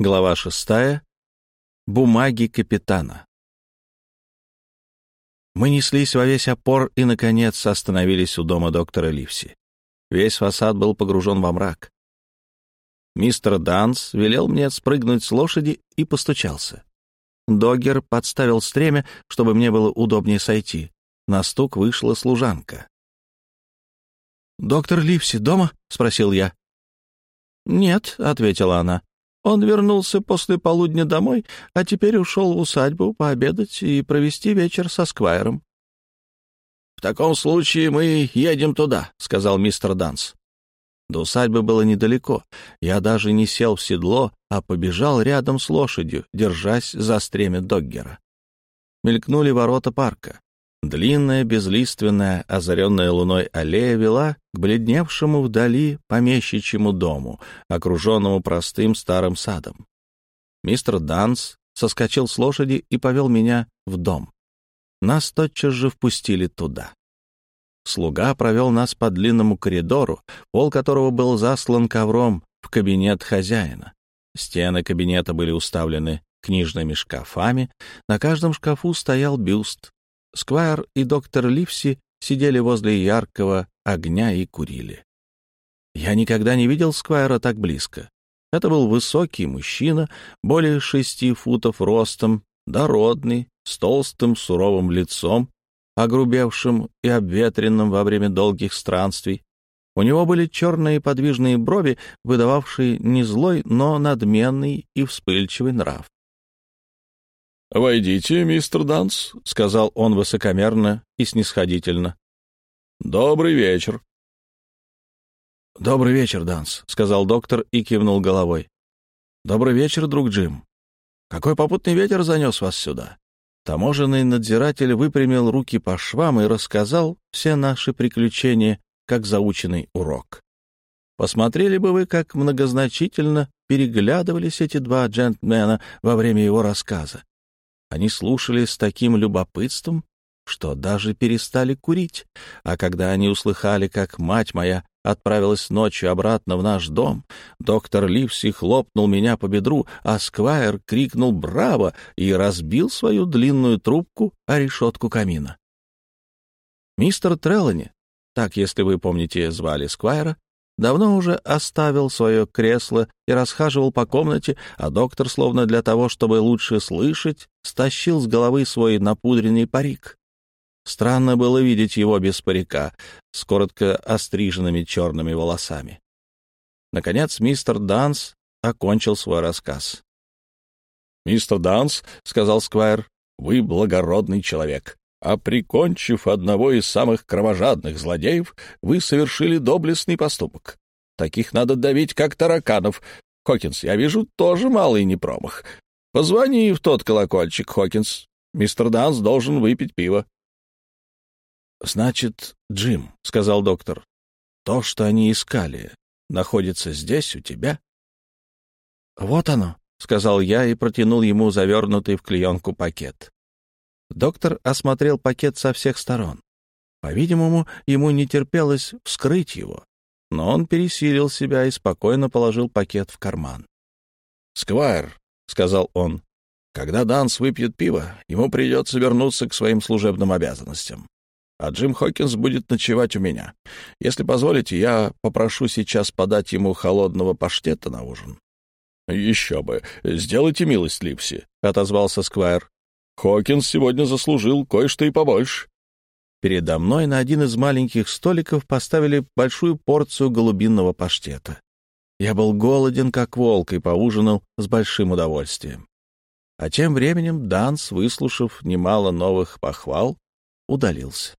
Глава шестая. Бумаги капитана. Мы неслись во весь опор и, наконец, остановились у дома доктора Ливси. Весь фасад был погружен во мрак. Мистер Данс велел мне спрыгнуть с лошади и постучался. Доггер подставил стремя, чтобы мне было удобнее сойти. На стук вышла служанка. «Доктор Ливси дома?» — спросил я. «Нет», — ответила она. «Он вернулся после полудня домой, а теперь ушел в усадьбу пообедать и провести вечер со Сквайром». «В таком случае мы едем туда», — сказал мистер Данс. До усадьбы было недалеко. Я даже не сел в седло, а побежал рядом с лошадью, держась за стремя Доггера. Мелькнули ворота парка. Длинная, безлиственная, озаренная луной аллея вела к бледневшему вдали помещичьему дому, окруженному простым старым садом. Мистер Данс соскочил с лошади и повел меня в дом. Нас тотчас же впустили туда. Слуга провел нас по длинному коридору, пол которого был заслан ковром в кабинет хозяина. Стены кабинета были уставлены книжными шкафами, на каждом шкафу стоял бюст Сквайр и доктор Ливси сидели возле яркого огня и курили. Я никогда не видел Сквайра так близко. Это был высокий мужчина, более шести футов ростом, дородный, с толстым суровым лицом, огрубевшим и обветренным во время долгих странствий. У него были черные подвижные брови, выдававшие не злой, но надменный и вспыльчивый нрав. «Войдите, мистер Данс», — сказал он высокомерно и снисходительно. «Добрый вечер». «Добрый вечер, Данс», — сказал доктор и кивнул головой. «Добрый вечер, друг Джим. Какой попутный ветер занес вас сюда?» Таможенный надзиратель выпрямил руки по швам и рассказал все наши приключения, как заученный урок. Посмотрели бы вы, как многозначительно переглядывались эти два джентльмена во время его рассказа. Они слушали с таким любопытством, что даже перестали курить, а когда они услыхали, как мать моя отправилась ночью обратно в наш дом, доктор Ливси хлопнул меня по бедру, а Сквайр крикнул «Браво!» и разбил свою длинную трубку о решетку камина. Мистер Треллани, так, если вы помните, звали Сквайра, давно уже оставил свое кресло и расхаживал по комнате, а доктор, словно для того, чтобы лучше слышать, стащил с головы свой напудренный парик. Странно было видеть его без парика, с коротко остриженными черными волосами. Наконец мистер Данс окончил свой рассказ. «Мистер Данс, — сказал Сквайр, — вы благородный человек а прикончив одного из самых кровожадных злодеев, вы совершили доблестный поступок. Таких надо давить, как тараканов. Хокинс, я вижу, тоже малый непромах. Позвони в тот колокольчик, Хокинс. Мистер Данс должен выпить пиво. — Значит, Джим, — сказал доктор, — то, что они искали, находится здесь, у тебя? — Вот оно, — сказал я и протянул ему завернутый в клеенку пакет. Доктор осмотрел пакет со всех сторон. По-видимому, ему не терпелось вскрыть его, но он пересилил себя и спокойно положил пакет в карман. «Сквайр», — сказал он, — «когда Данс выпьет пиво, ему придется вернуться к своим служебным обязанностям. А Джим Хокинс будет ночевать у меня. Если позволите, я попрошу сейчас подать ему холодного паштета на ужин». «Еще бы! Сделайте милость, Липси», — отозвался Сквайр. Хокинс сегодня заслужил кое-что и побольше. Передо мной на один из маленьких столиков поставили большую порцию голубинного паштета. Я был голоден, как волк, и поужинал с большим удовольствием. А тем временем Данс, выслушав немало новых похвал, удалился.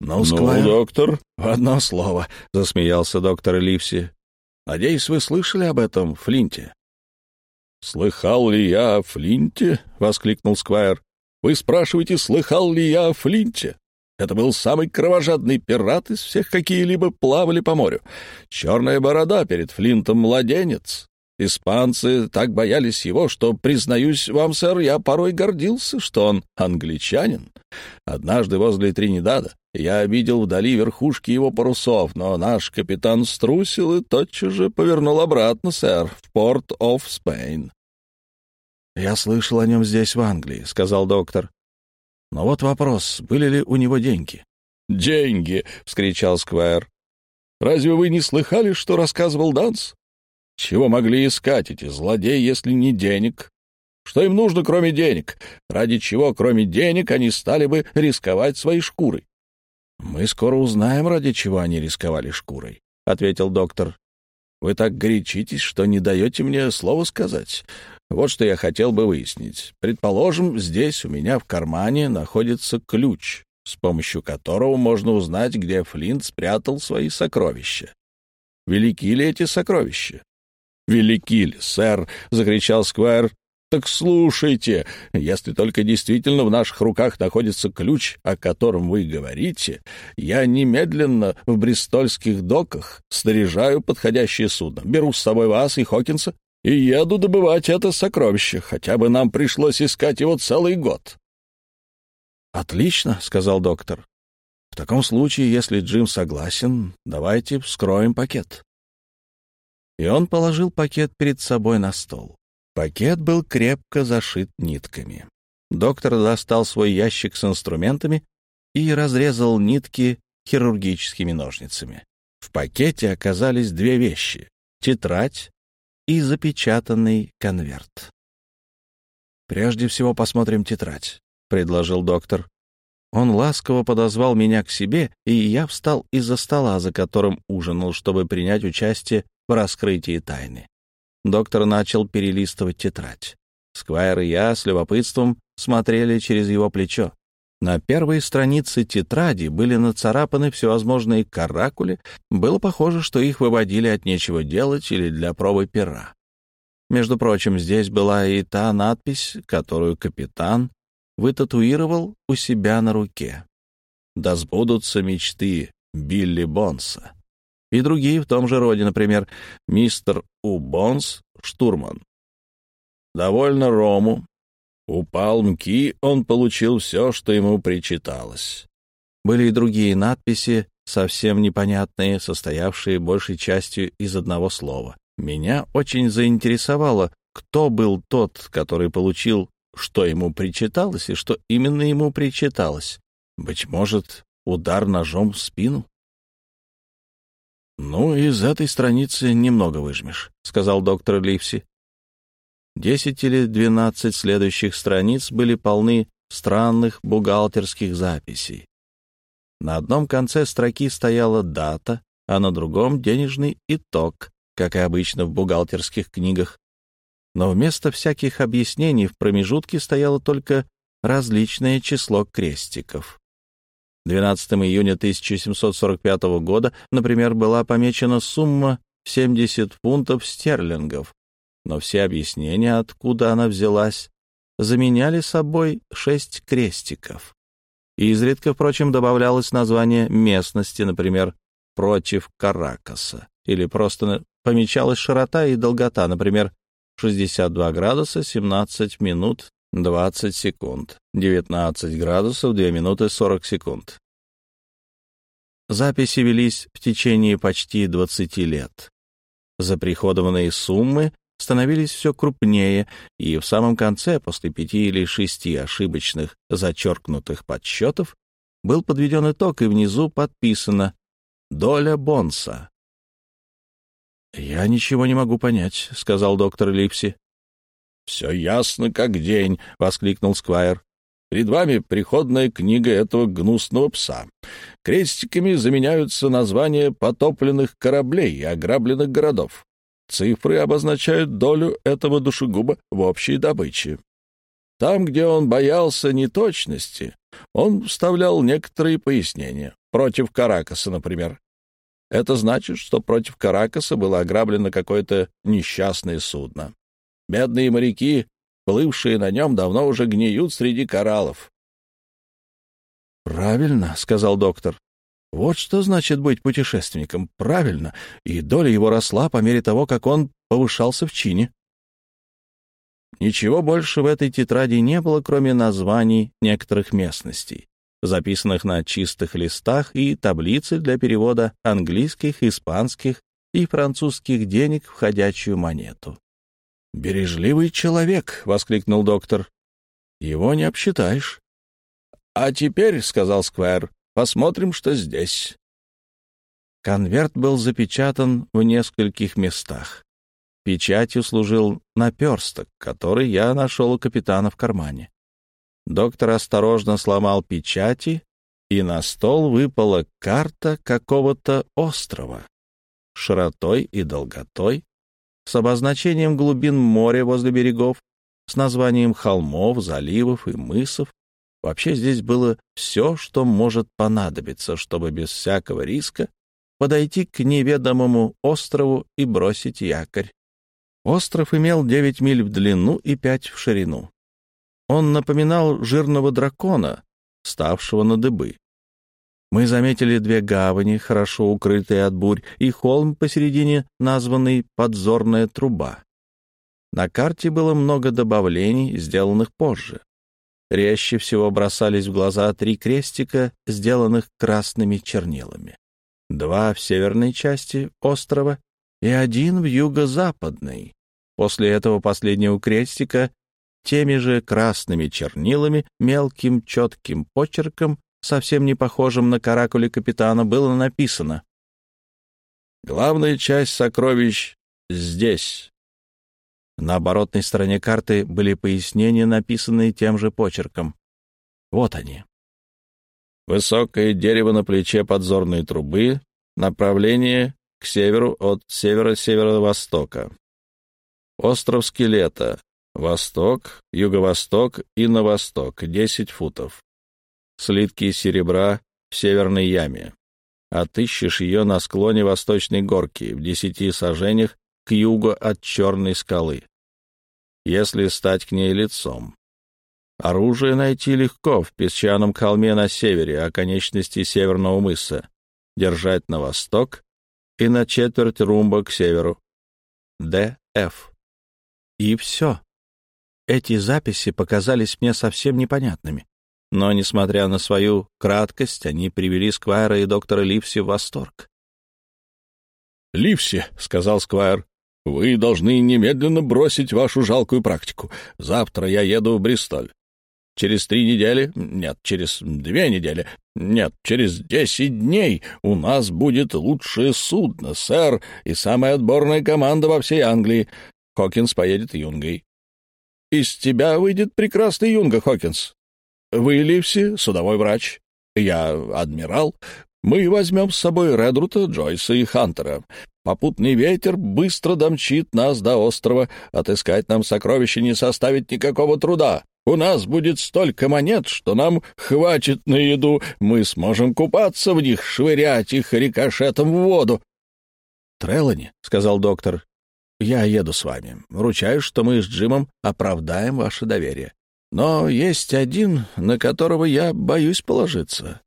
«Ну, Сквайр, ну, доктор?» «В одно слово», — засмеялся доктор Ливси. «Надеюсь, вы слышали об этом Флинте?» «Слыхал ли я о Флинте?» — воскликнул Сквайр. «Вы спрашиваете, слыхал ли я о Флинте? Это был самый кровожадный пират из всех, какие-либо плавали по морю. Черная борода перед Флинтом младенец. Испанцы так боялись его, что, признаюсь вам, сэр, я порой гордился, что он англичанин. Однажды возле Тринидада Я видел вдали верхушки его парусов, но наш капитан струсил и тотчас же повернул обратно, сэр, в порт оф Спейн. «Я слышал о нем здесь, в Англии», — сказал доктор. «Но вот вопрос, были ли у него деньги?» «Деньги!» — вскричал Сквайр. «Разве вы не слыхали, что рассказывал Данс? Чего могли искать эти злодеи, если не денег? Что им нужно, кроме денег? Ради чего, кроме денег, они стали бы рисковать своей шкурой? «Мы скоро узнаем, ради чего они рисковали шкурой», — ответил доктор. «Вы так горячитесь, что не даете мне слова сказать. Вот что я хотел бы выяснить. Предположим, здесь у меня в кармане находится ключ, с помощью которого можно узнать, где Флинт спрятал свои сокровища. Велики ли эти сокровища? «Велики ли, сэр!» — закричал Сквайр. Так слушайте, если только действительно в наших руках находится ключ, о котором вы говорите, я немедленно в бристольских доках снаряжаю подходящее судно, беру с собой вас и Хокинса и еду добывать это сокровище, хотя бы нам пришлось искать его целый год. «Отлично», — сказал доктор. «В таком случае, если Джим согласен, давайте вскроем пакет». И он положил пакет перед собой на стол. Пакет был крепко зашит нитками. Доктор достал свой ящик с инструментами и разрезал нитки хирургическими ножницами. В пакете оказались две вещи — тетрадь и запечатанный конверт. «Прежде всего посмотрим тетрадь», — предложил доктор. Он ласково подозвал меня к себе, и я встал из-за стола, за которым ужинал, чтобы принять участие в раскрытии тайны. Доктор начал перелистывать тетрадь. Сквайр и я с любопытством смотрели через его плечо. На первой странице тетради были нацарапаны всевозможные каракули. Было похоже, что их выводили от нечего делать или для пробы пера. Между прочим, здесь была и та надпись, которую капитан вытатуировал у себя на руке. «Да сбудутся мечты Билли Бонса» и другие в том же роде, например, мистер У. Бонс, штурман. Довольно Рому. У Палмки он получил все, что ему причиталось. Были и другие надписи, совсем непонятные, состоявшие большей частью из одного слова. Меня очень заинтересовало, кто был тот, который получил, что ему причиталось и что именно ему причиталось. Быть может, удар ножом в спину? «Ну, из этой страницы немного выжмешь», — сказал доктор Ливси. Десять или двенадцать следующих страниц были полны странных бухгалтерских записей. На одном конце строки стояла дата, а на другом — денежный итог, как и обычно в бухгалтерских книгах. Но вместо всяких объяснений в промежутке стояло только различное число крестиков. 12 июня 1745 года, например, была помечена сумма 70 фунтов стерлингов, но все объяснения, откуда она взялась, заменяли собой шесть крестиков. И изредка, впрочем, добавлялось название местности, например, «против Каракаса», или просто помечалась широта и долгота, например, 62 градуса 17 минут 20 секунд. 19 градусов 2 минуты 40 секунд. Записи велись в течение почти 20 лет. Заприходованные суммы становились все крупнее, и в самом конце, после пяти или шести ошибочных зачеркнутых подсчетов, был подведен итог, и внизу подписано «Доля Бонса». «Я ничего не могу понять», — сказал доктор Липси. «Все ясно, как день!» — воскликнул Сквайр. «Перед вами приходная книга этого гнусного пса. Крестиками заменяются названия потопленных кораблей и ограбленных городов. Цифры обозначают долю этого душегуба в общей добыче. Там, где он боялся неточности, он вставлял некоторые пояснения. Против Каракаса, например. Это значит, что против Каракаса было ограблено какое-то несчастное судно. Бедные моряки, плывшие на нем, давно уже гниют среди кораллов. «Правильно», — сказал доктор. «Вот что значит быть путешественником. Правильно. И доля его росла по мере того, как он повышался в чине». Ничего больше в этой тетради не было, кроме названий некоторых местностей. записанных на чистых листах, и таблицы для перевода английских, испанских и французских денег в ходячую монету. «Бережливый человек!» — воскликнул доктор. «Его не обсчитаешь». «А теперь, — сказал Сквайр, — посмотрим, что здесь». Конверт был запечатан в нескольких местах. Печатью служил наперсток, который я нашел у капитана в кармане. Доктор осторожно сломал печати, и на стол выпала карта какого-то острова, широтой и долготой, с обозначением глубин моря возле берегов, с названием холмов, заливов и мысов. Вообще здесь было все, что может понадобиться, чтобы без всякого риска подойти к неведомому острову и бросить якорь. Остров имел 9 миль в длину и 5 в ширину. Он напоминал жирного дракона, ставшего на дыбы. Мы заметили две гавани, хорошо укрытые от бурь, и холм посередине, названный «Подзорная труба». На карте было много добавлений, сделанных позже. Резче всего бросались в глаза три крестика, сделанных красными чернилами. Два в северной части острова и один в юго-западной. После этого последнего крестика теми же красными чернилами, мелким четким почерком совсем не похожим на каракули капитана, было написано «Главная часть сокровищ здесь». На оборотной стороне карты были пояснения, написанные тем же почерком. Вот они. Высокое дерево на плече подзорной трубы, направление к северу от севера-северо-востока. Остров скелета, восток, юго-восток и на восток, 10 футов слитки серебра в северной яме. Отыщешь ее на склоне восточной горки, в десяти сажениях к югу от черной скалы. Если стать к ней лицом. Оружие найти легко в песчаном холме на севере, оконечности северного мыса. Держать на восток и на четверть румба к северу. Д.Ф. И все. Эти записи показались мне совсем непонятными. Но, несмотря на свою краткость, они привели Сквайра и доктора Ливси в восторг. «Ливси», — сказал Сквайр, — «вы должны немедленно бросить вашу жалкую практику. Завтра я еду в Бристоль. Через три недели, нет, через две недели, нет, через десять дней у нас будет лучшее судно, сэр, и самая отборная команда во всей Англии. Хокинс поедет юнгой. Из тебя выйдет прекрасный юнга, Хокинс. Вы, Ливси, судовой врач. Я адмирал. Мы возьмем с собой Редрута, Джойса и Хантера. Попутный ветер быстро домчит нас до острова. Отыскать нам сокровища не составит никакого труда. У нас будет столько монет, что нам хватит на еду. Мы сможем купаться в них, швырять их рикошетом в воду. — Трелани, — сказал доктор, — я еду с вами. Ручаюсь, что мы с Джимом оправдаем ваше доверие. Но есть один, на которого я боюсь положиться.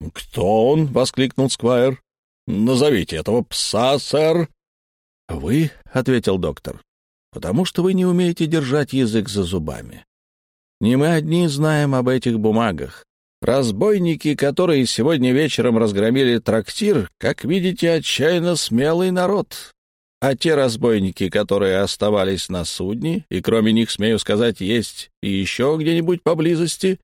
— Кто он? — воскликнул Сквайр. — Назовите этого пса, сэр. — Вы, — ответил доктор, — потому что вы не умеете держать язык за зубами. Не мы одни знаем об этих бумагах. Разбойники, которые сегодня вечером разгромили трактир, как видите, отчаянно смелый народ. А те разбойники, которые оставались на судне, и кроме них, смею сказать, есть и еще где-нибудь поблизости,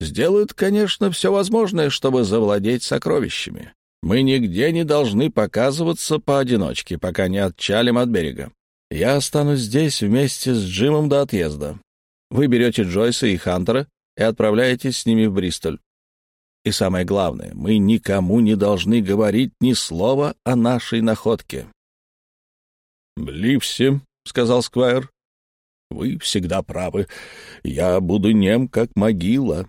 сделают, конечно, все возможное, чтобы завладеть сокровищами. Мы нигде не должны показываться поодиночке, пока не отчалим от берега. Я останусь здесь вместе с Джимом до отъезда. Вы берете Джойса и Хантера и отправляетесь с ними в Бристоль. И самое главное, мы никому не должны говорить ни слова о нашей находке. «Ливси», — сказал Сквайр, — «вы всегда правы. Я буду нем, как могила.